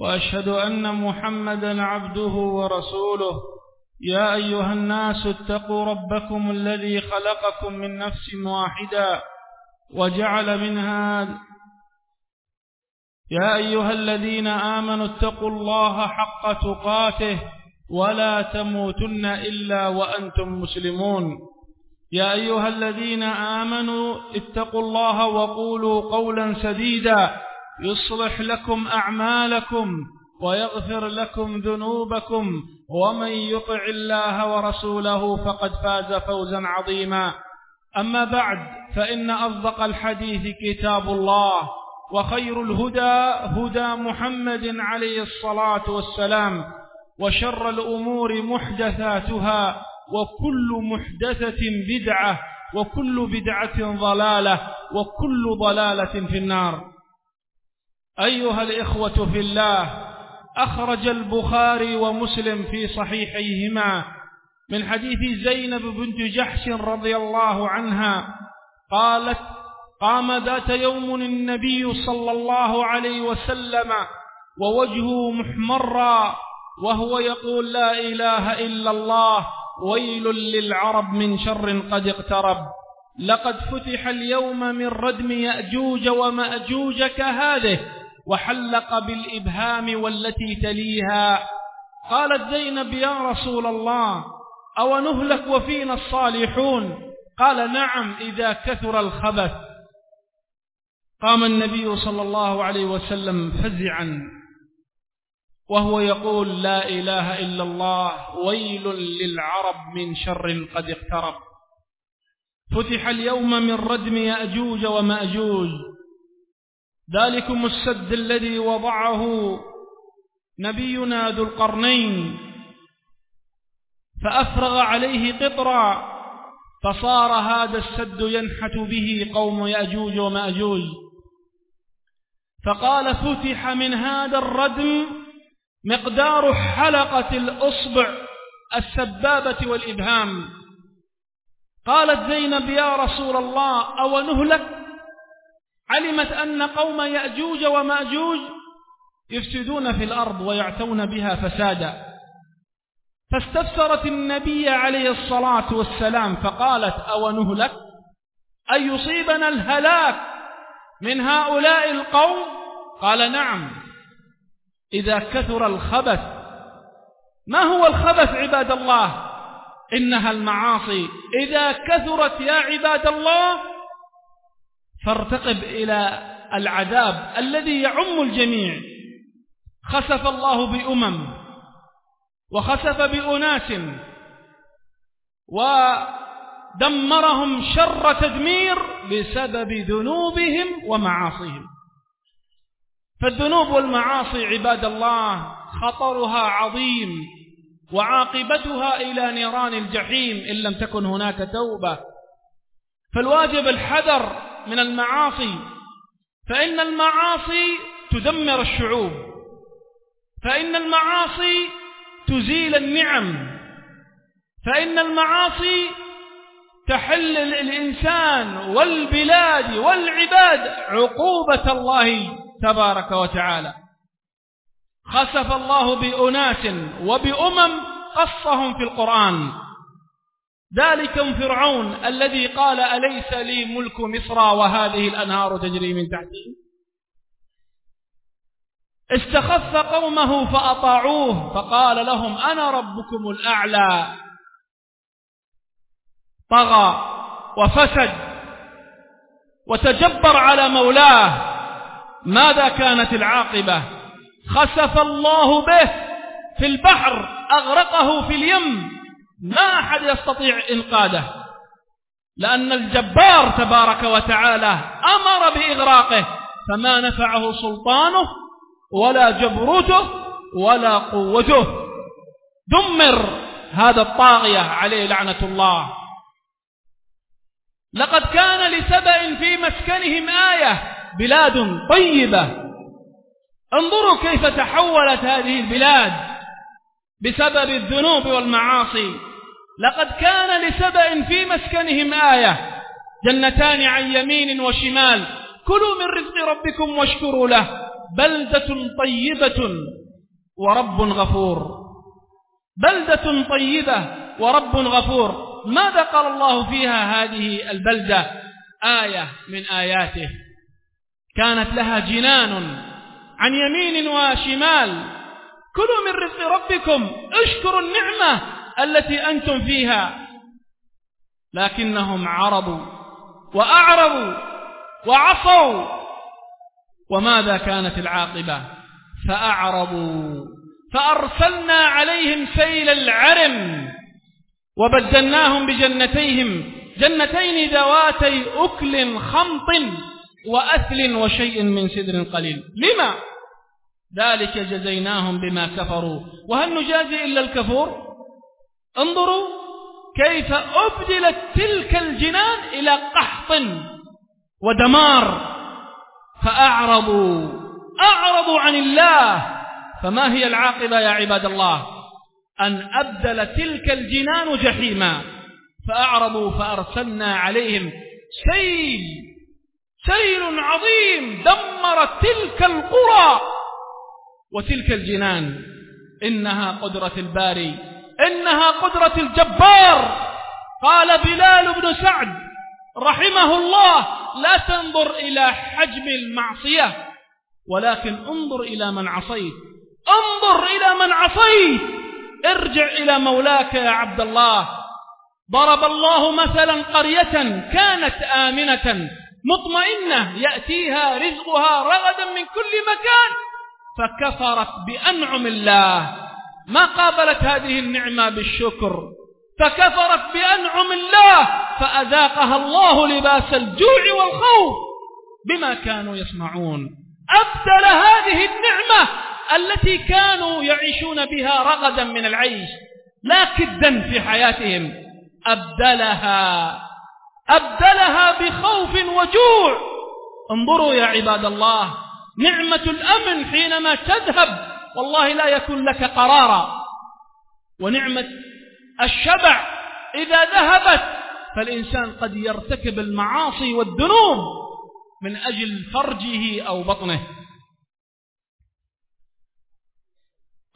وأشهد أن محمدا عبده ورسوله. يا أيها الناس اتقوا ربكم الذي خلقكم من نفس واحدة وجعل منها يا أيها الذين آمنوا اتقوا الله حق تقاته ولا تموتن إلا وأنتم مسلمون. يا أيها الذين آمنوا اتقوا الله وقولوا قولا سديدا يصلح لكم أعمالكم ويغفر لكم ذنوبكم ومن يطع الله ورسوله فقد فاز فوزا عظيما. أما بعد فإن أصدق الحديث كتاب الله وخير الهدى هدى محمد عليه الصلاة والسلام وشر الأمور محدثاتها وكل محدثة بدعة وكل بدعة ضلالة وكل ضلالة في النار. أيها الإخوة في الله أخرج البخاري ومسلم في صحيحيهما من حديث زينب بنت جحش رضي الله عنها قالت قام ذات يوم النبي صلى الله عليه وسلم ووجهه محمرا وهو يقول لا إله إلا الله ويل للعرب من شر قد اقترب لقد فتح اليوم من ردم يأجوج ومأجوج كهذه وحلق بالإبهام والتي تليها. قالت زينب يا رسول الله أو نهلك وفينا الصالحون؟ قال نعم إذا كثر الخبث. قام النبي صلى الله عليه وسلم فزعا وهو يقول لا إله إلا الله ويل للعرب من شر قد اقترب. فتح اليوم من ردم يأجوج ومأجوج. ذلكم السد الذي وضعه نبينا ذو القرنين فأفرغ عليه قطرا فصار هذا السد ينحت به قوم يأجوج ومأجوج. فقال فتح من هذا الردم مقدار حلقة الأصبع السبابة والإبهام. قالت زينب يا رسول الله أو نهلك علمت أن قوم يأجوج ومأجوج يفسدون في الأرض ويعتون بها فسادا. فاستفسرت النبي عليه الصلاة والسلام فقالت أو نهلك أن يصيبنا الهلاك من هؤلاء القوم؟ قال نعم. إذا كثر الخبث. ما هو الخبث عباد الله؟ إنها المعاصي. إذا كثرت يا عباد الله فارتقب إلى العذاب الذي يعم الجميع. خسف الله بأمم وخسف بأناس ودمرهم شر تدمير بسبب ذنوبهم ومعاصيهم. فالذنوب والمعاصي عباد الله خطرها عظيم وعاقبتها إلى نيران الجحيم إن لم تكن هناك توبة. فالواجب الحذر من المعاصي فإن المعاصي تدمر الشعوب فإن المعاصي تزيل النعم فإن المعاصي تحل الإنسان والبلاد والعباد عقوبة الله تبارك وتعالى. خسف الله بأناس وبأمم قصهم في القرآن. ذلكم فرعون الذي قال أليس لي ملك مصر وهذه الأنهار تجري من تحتي؟ استخف قومه فأطاعوه فقال لهم أنا ربكم الأعلى. طغى وفسد وتجبر على مولاه. ماذا كانت العاقبة؟ خسف الله به في البحر أغرقه في اليم. ما أحد يستطيع إنقاذه لأن الجبار تبارك وتعالى أمر بإغراقه فما نفعه سلطانه ولا جبروته ولا قوته. دمر هذا الطاغية عليه لعنة الله. لقد كان لسبأ في مسكنهم آية بلاد طيبة. انظروا كيف تحولت هذه البلاد بسبب الذنوب والمعاصي. لقد كان لسبأ في مسكنهم آية جنتان عن يمين وشمال كلوا من رزق ربكم واشكروا له بلدة طيبة ورب غفور. بلدة طيبة ورب غفور. ماذا قال الله فيها هذه البلدة؟ آية من آياته كانت لها جنان عن يمين وشمال. كلوا من رزق ربكم اشكروا النعمة التي أنتم فيها لكنهم عرضوا وأعرضوا وعصوا. وماذا كانت العاقبة؟ فأعرضوا فأرسلنا عليهم سيل العرم وبدلناهم بجنتيهم جنتين ذواتي أكل خمط وأثل وشيء من سدر قليل. لما؟ ذلك جزيناهم بما كفروا. وهل نجازي إلا الكفور؟ انظروا كيف أبدلت تلك الجنان إلى قحط ودمار فأعرضوا أعرضوا عن الله. فما هي العاقبة يا عباد الله؟ أن أبدل تلك الجنان جحيما. فأعرضوا فأرسلنا عليهم سيل سيل عظيم دمرت تلك القرى وتلك الجنان. إنها قدرة الباري. إنها قدرة الجبار. قال بلال بن سعد رحمه الله لا تنظر إلى حجم المعصية ولكن انظر إلى من عصيت. انظر إلى من عصيت. ارجع إلى مولاك يا عبد الله. ضرب الله مثلا قرية كانت آمنة مطمئنة يأتيها رزقها رغدا من كل مكان فكفرت بأنعم الله. ما قابلت هذه النعمة بالشكر فكفرت بأنعم الله فأذاقها الله لباس الجوع والخوف بما كانوا يصنعون. أبدل هذه النعمة التي كانوا يعيشون بها رغدا من العيش لا كدا في حياتهم. أبدلها أبدلها بخوف وجوع. انظروا يا عباد الله نعمة الأمن حينما تذهب والله لا يكون لك قرارا. ونعمة الشبع إذا ذهبت فالإنسان قد يرتكب المعاصي والذنوب من أجل فرجه أو بطنه.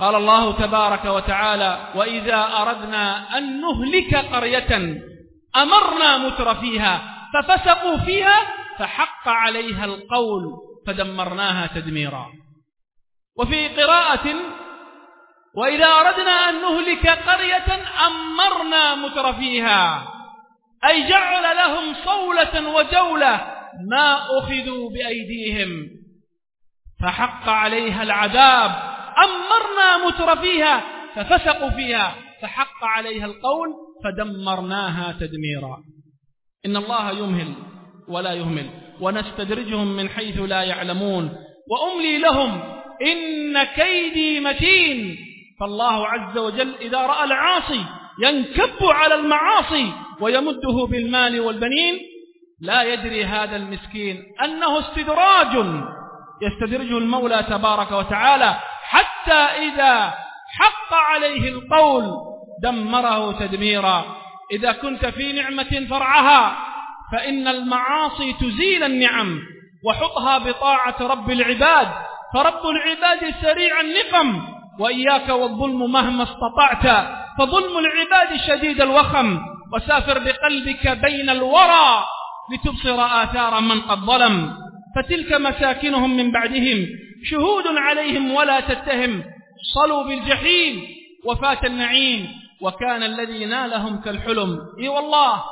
قال الله تبارك وتعالى وإذا أردنا أن نهلك قرية أمرنا متر فيها ففسقوا فيها فحق عليها القول فدمرناها تدميرا. وفي قراءة وإذا أردنا أن نهلك قرية أمرنا متر فيها أي جعل لهم صولة وجولة ما أخذوا بأيديهم فحق عليها العذاب أمرنا متر فيها ففسقوا فيها فحق عليها القول فدمرناها تدميرا. إن الله يمهل ولا يهمل ونستدرجهم من حيث لا يعلمون وأملي لهم إن كيدي متين. فالله عز وجل إذا رأى العاصي ينكب على المعاصي ويمده بالمال والبنين لا يدري هذا المسكين أنه استدراج. يستدرجه المولى تبارك وتعالى حتى إذا حق عليه القول دمره تدميرا. إذا كنت في نعمة فرعها فإن المعاصي تزيل النعم وحطها بطاعة رب العباد فرب العباد سريع النقم وإياك والظلم مهما استطعت فظلم العباد شديد الوخم وسافر بقلبك بين الورى لتبصر آثار من قد ظلم. فتلك مساكنهم من بعدهم شهود عليهم ولا تتهم صلوا بالجحيم وفات النعيم وكان الذي نالهم كالحلم. إي والله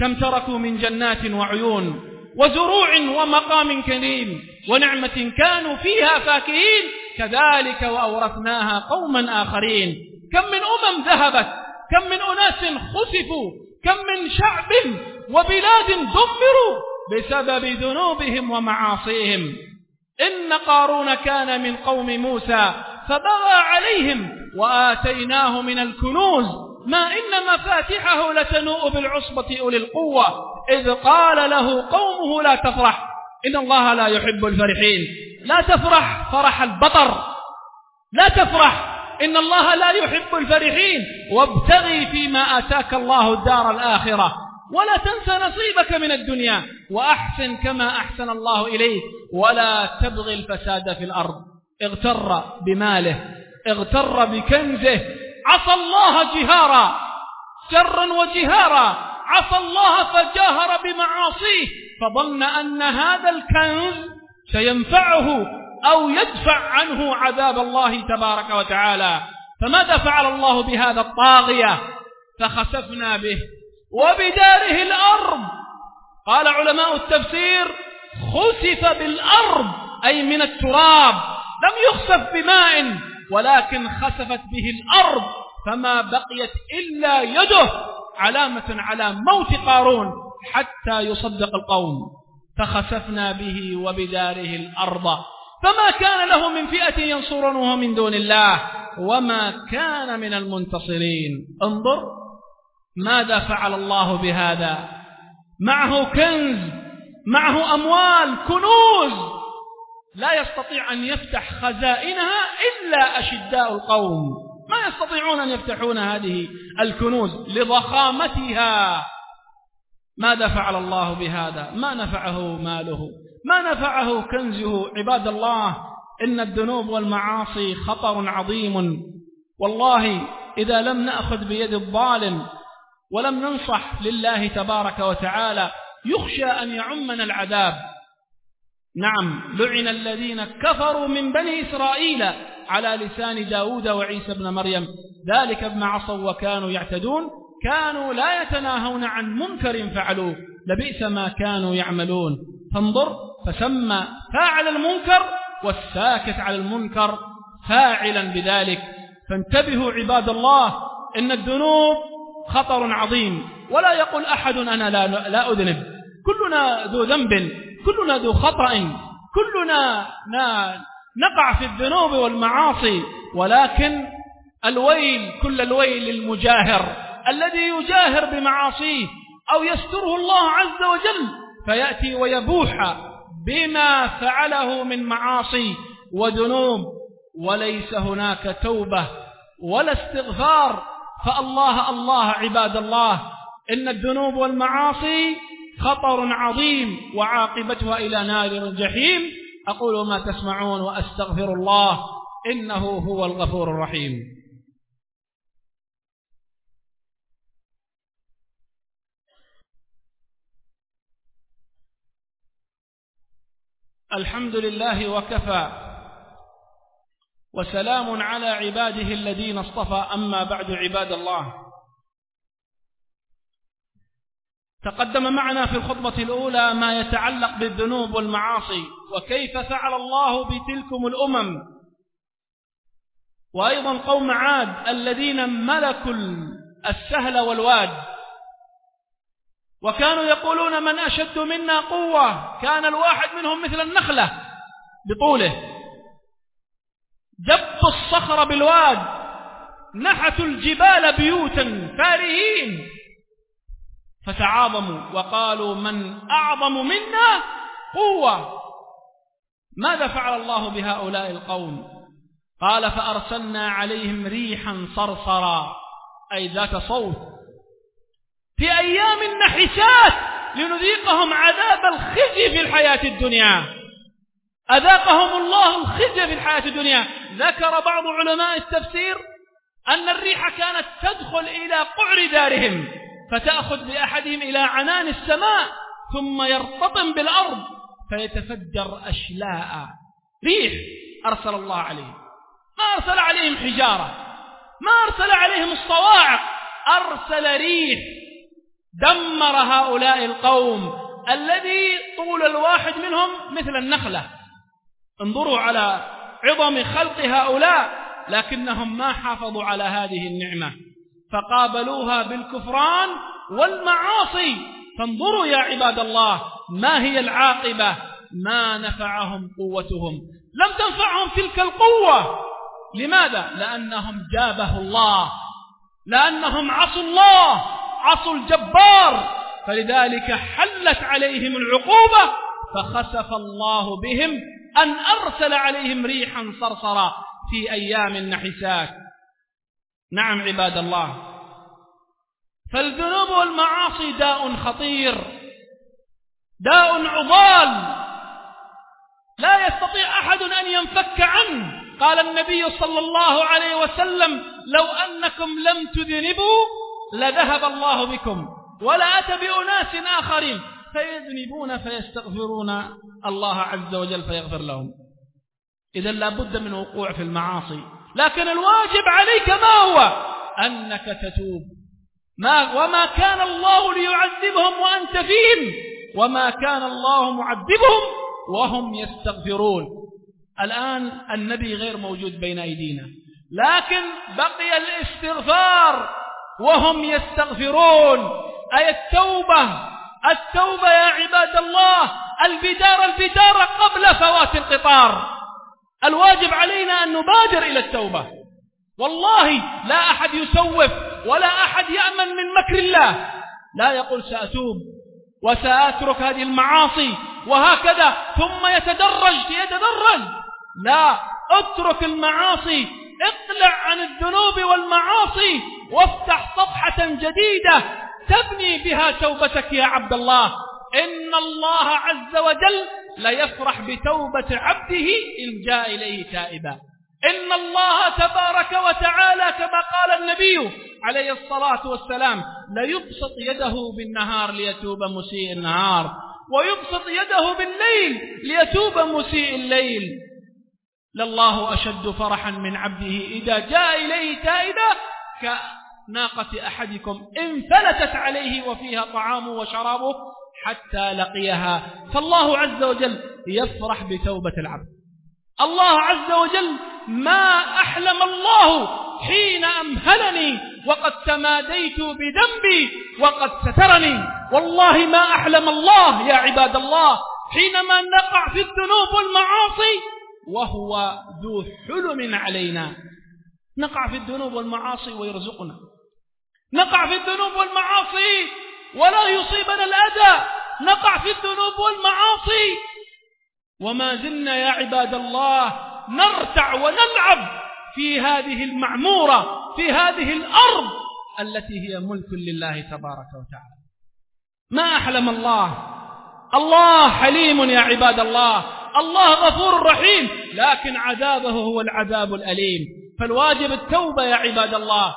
كم تركوا من جنات وعيون وزروع ومقام كريم. ونعمة كانوا فيها فاكهين. كذلك وأورثناها قوما آخرين. كم من أمم ذهبت. كم من أناس خسفوا. كم من شعب وبلاد دمروا بسبب ذنوبهم ومعاصيهم. إن قارون كان من قوم موسى فبغى عليهم وآتيناه من الكنوز. ما إن مفاتحه لتنوء بالعصبة أولي القوة. إذ قال له قومه لا تفرح. إن الله لا يحب الفرحين. لا تفرح فرح البطر. لا تفرح. إن الله لا يحب الفرحين. وابتغي فيما آتاك الله الدار الآخرة. ولا تنسى نصيبك من الدنيا. وأحسن كما أحسن الله إليك. ولا تبغي الفساد في الأرض. اغتر بماله. اغتر بكنزه. عصى الله جهارا. سرا وجهارا. عصى الله فجاهر بمعاصيه. فظن أن هذا الكنز سينفعه أو يدفع عنه عذاب الله تبارك وتعالى. فماذا فعل الله بهذا الطاغية؟ فخسفنا به. وبداره الأرض. قال علماء التفسير خسف بالأرض أي من التراب. لم يخسف بماء ولكن خسفت به الأرض. فما بقيت إلا يده علامة على موت قارون. حتى يصدق القوم فخسفنا به وبداره الأرض. فما كان له من فئة ينصرونه من دون الله وما كان من المنتصرين. انظر ماذا فعل الله بهذا. معه كنز معه أموال كنوز. لا يستطيع أن يفتح خزائنها إلا أشداء القوم. ما يستطيعون أن يفتحون هذه الكنوز لضخامتها. ماذا فعل الله بهذا؟ ما نفعه ماله. ما نفعه كنزه؟ عباد الله إن الذنوب والمعاصي خطر عظيم. والله إذا لم نأخذ بيد الظالم ولم ننصح لله تبارك وتعالى يخشى أن يعمنا العذاب. نعم لعن الذين كفروا من بني إسرائيل على لسان داود وعيسى بن مريم. ذلك بما عصوا وكانوا يعتدون. كانوا لا يتناهون عن منكر فعلوه. لبئس ما كانوا يعملون. فانظر فسمى فاعل المنكر والساكت على المنكر فاعلا بذلك. فانتبهوا عباد الله إن الذنوب خطر عظيم. ولا يقول أحد أنا لا, لا أذنب. كلنا ذو ذنب كلنا ذو خطأ كلنا نقع في الذنوب والمعاصي. ولكن الويل كل الويل للمجاهر الذي يجاهر بمعاصيه أو يستره الله عز وجل فيأتي ويبوح بما فعله من معاصي وذنوب وليس هناك توبة ولا استغفار فالله الله عباد الله إن الذنوب والمعاصي خطر عظيم وعاقبتها إلى نار الجحيم. أقول ما تسمعون وأستغفر الله إنه هو الغفور الرحيم. الحمد لله وكفى. وسلام على عباده الذين اصطفى. أما بعد عباد الله. تقدم معنا في الخطبة الأولى ما يتعلق بالذنوب والمعاصي. وكيف فعل الله بتلكم الأمم. وأيضا قوم عاد الذين ملكوا السهل والواد. وكانوا يقولون من أشد منا قوة كان الواحد منهم مثل النخلة بطوله. جبوا الصخر بالواد نحتوا الجبال بيوتا فارهين. فتعاظموا وقالوا من أعظم منا قوة. ماذا فعل الله بهؤلاء القوم؟ قال فأرسلنا عليهم ريحا صرصرا أي ذات صوت. في أيام نحسات لنذيقهم عذاب الخزي في الحياة الدنيا. أذاقهم الله الخزي في الحياة الدنيا. ذكر بعض علماء التفسير أن الريح كانت تدخل إلى قعر دارهم فتأخذ بأحدهم إلى عنان السماء ثم يرتطم بالأرض فيتفجر أشلاء. ريح أرسل الله عليهم. ما أرسل عليهم حجارة. ما أرسل عليهم الصواعق. أرسل ريح دمر هؤلاء القوم الذي طول الواحد منهم مثل النخلة. انظروا على عظم خلق هؤلاء لكنهم ما حافظوا على هذه النعمة. فقابلوها بالكفران والمعاصي. فانظروا يا عباد الله ما هي العاقبة؟ ما نفعهم قوتهم. لم تنفعهم تلك القوة. لماذا؟ لأنهم جابه الله. لأنهم عصوا الله. عصوا الجبار. فلذلك حلت عليهم العقوبة فخسف الله بهم أن أرسل عليهم ريحا صرصرا في أيام النحسات. نعم عباد الله. فالذنوب والمعاصي داء خطير داء عضال. لا يستطيع أحد أن ينفك عنه. قال النبي صلى الله عليه وسلم لو أنكم لم تذنبوا لذهب الله بكم. ولا أتى بأناس آخرين. فيذنبون فيستغفرون الله عز وجل فيغفر لهم. إذا لا بد من وقوع في المعاصي. لكن الواجب عليك ما هو؟ أنك تتوب. ما وما كان الله ليعذبهم وأنت فيهم. وما كان الله معذبهم وهم يستغفرون. الآن النبي غير موجود بين أيدينا. لكن بقي الاستغفار. وهم يستغفرون. أي التوبة التوبة يا عباد الله البدار البدار قبل فوات القطار. الواجب علينا أن نبادر إلى التوبة. والله لا أحد يسوف ولا أحد يأمن من مكر الله. لا يقول سأتوب وسأترك هذه المعاصي وهكذا ثم يتدرج يتدرج. لا اترك المعاصي اقلع عن الذنوب والمعاصي وافتح صفحة جديدة تبني بها توبتك يا عبد الله. إن الله عز وجل ليفرح بتوبة عبده إن جاء إليه تائبا. إن الله تبارك وتعالى كما قال النبي عليه الصلاة والسلام ليبسط يده بالنهار ليتوب مسيء النهار ويبسط يده بالليل ليتوب مسيء الليل. لله أشد فرحا من عبده. إذا جاء إليه تائبا كناقة أحدكم إن فلتت عليه وفيها طعامه وشرابه حتى لقيها. فالله عز وجل يفرح بتوبة العبد. الله عز وجل ما أحلم الله حين أمهلني وقد تماديت بذنبي وقد سترني. والله ما أحلم الله يا عباد الله حينما نقع في الذنوب والمعاصي وهو ذو حلم علينا. نقع في الذنوب والمعاصي ويرزقنا. نقع في الذنوب والمعاصي ولا يصيبنا الأذى. نقع في الذنوب والمعاصي. وما زلنا يا عباد الله نرتع ونلعب في هذه المعمورة في هذه الأرض التي هي ملك لله تبارك وتعالى. ما أحلم الله؟ الله حليم يا عباد الله. الله غفور رحيم لكن عذابه هو العذاب الأليم. فالواجب التوبة يا عباد الله.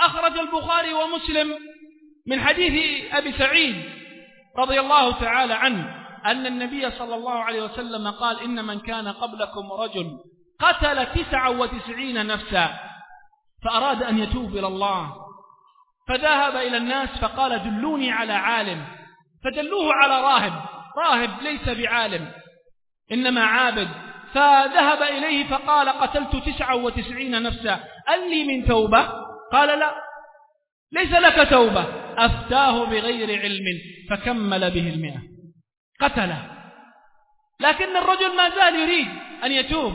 أخرج البخاري ومسلم من حديث أبي سعيد رضي الله تعالى عنه أن النبي صلى الله عليه وسلم قال إن من كان قبلكم رجل قتل تسعة وتسعين نفسا فأراد أن يتوب إلى الله. فذهب إلى الناس فقال دلوني على عالم. فدلوه على راهب. راهب ليس بعالم. إنما عابد. فذهب إليه فقال قتلت تسعة وتسعين نفسا. هل لي من توبة؟ قال لا ليس لك توبة. أفتاه بغير علم فكمل به المئة. قتله. لكن الرجل ما زال يريد أن يتوب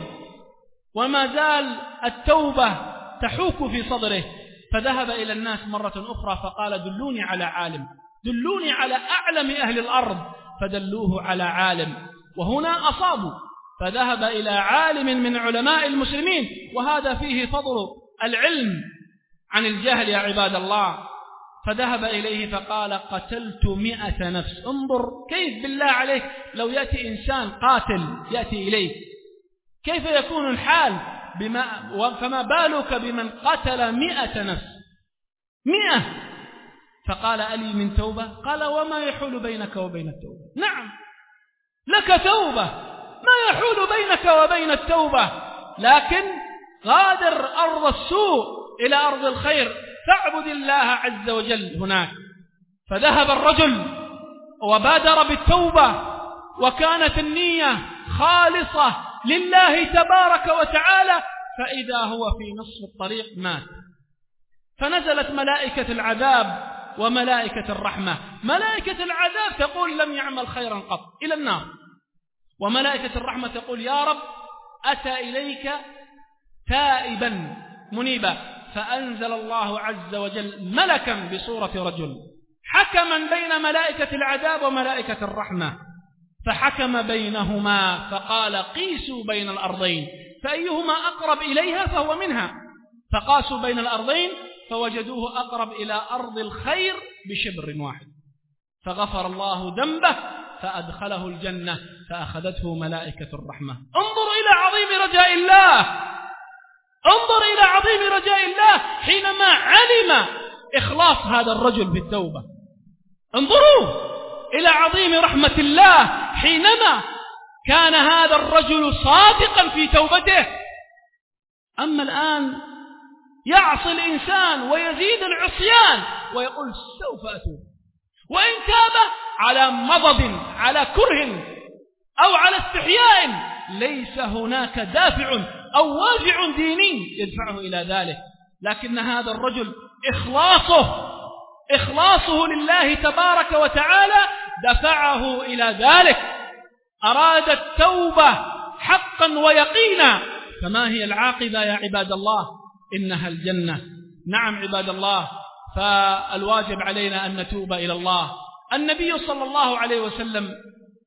وما زال التوبة تحوك في صدره. فذهب إلى الناس مرة أخرى فقال دلوني على عالم. دلوني على أعلم أهل الأرض. فدلوه على عالم. وهنا أصابوا. فذهب إلى عالم من علماء المسلمين وهذا فيه فضل العلم عن الجهل يا عباد الله. فذهب إليه فقال قتلت مئة نفس. انظر كيف بالله عليك لو يأتي إنسان قاتل يأتي إليك. كيف يكون الحال بما فما بالك بمن قتل مئة نفس؟ مئة. فقال ألي من توبة؟ قال وما يحول بينك وبين التوبة. نعم. لك توبة. ما يحول بينك وبين التوبة. لكن غادر أرض السوء إلى أرض الخير. فاعبد الله عز وجل هناك. فذهب الرجل وبادر بالتوبة. وكانت النية خالصة لله تبارك وتعالى. فإذا هو في نصف الطريق مات. فنزلت ملائكة العذاب وملائكة الرحمة. ملائكة العذاب تقول لم يعمل خيرا قط. إلى النار. وملائكة الرحمة تقول يا رب أتى إليك تائبا منيبا. فأنزل الله عز وجل ملكا بصورة رجل. حكما بين ملائكة العذاب وملائكة الرحمة. فحكم بينهما فقال قيسوا بين الأرضين. فأيهما أقرب إليها فهو منها. فقاسوا بين الأرضين فوجدوه أقرب إلى أرض الخير بشبر واحد. فغفر الله ذنبه فأدخله الجنة فأخذته ملائكة الرحمة. انظر إلى عظيم رجاء الله. انظر إلى عظيم رجاء الله حينما علم إخلاص هذا الرجل في التوبة انظروا إلى عظيم رحمة الله حينما كان هذا الرجل صادقا في توبته. أما الآن يعصي الإنسان ويزيد العصيان ويقول سوف أتوب. وإن تاب على مضض على كره أو على استحياء ليس هناك دافع أو واجع ديني يدفعه إلى ذلك. لكن هذا الرجل إخلاصه إخلاصه لله تبارك وتعالى دفعه إلى ذلك. أراد التوبة حقا ويقينا. فما هي العاقبة يا عباد الله؟ إنها الجنة. نعم عباد الله فالواجب علينا أن نتوب إلى الله. النبي صلى الله عليه وسلم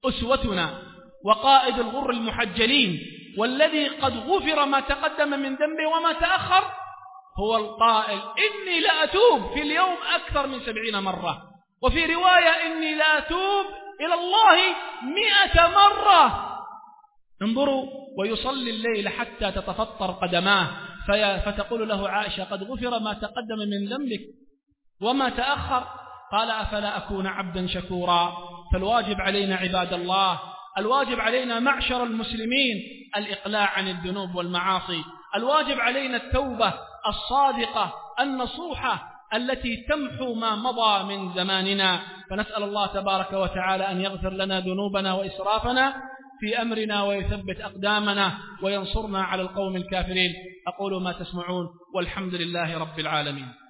أسوتنا وقائد الغر المحجلين والذي قد غفر ما تقدم من ذنبه وما تأخر هو القائل إني لأتوب في اليوم أكثر من سبعين مرة. وفي رواية إني لأتوب إلى الله مئة مرة. انظروا ويصلي الليل حتى تتفطر قدماه. فتقول له عائشة قد غفر ما تقدم من ذنبك وما تأخر. قال أفلا أكون عبدا شكورا؟ فالواجب علينا عباد الله الواجب علينا معشر المسلمين الإقلاع عن الذنوب والمعاصي. الواجب علينا التوبة الصادقة النصوحة التي تمحو ما مضى من زماننا. فنسأل الله تبارك وتعالى أن يغفر لنا ذنوبنا وإسرافنا في أمرنا ويثبت أقدامنا وينصرنا على القوم الكافرين. أقول ما تسمعون والحمد لله رب العالمين.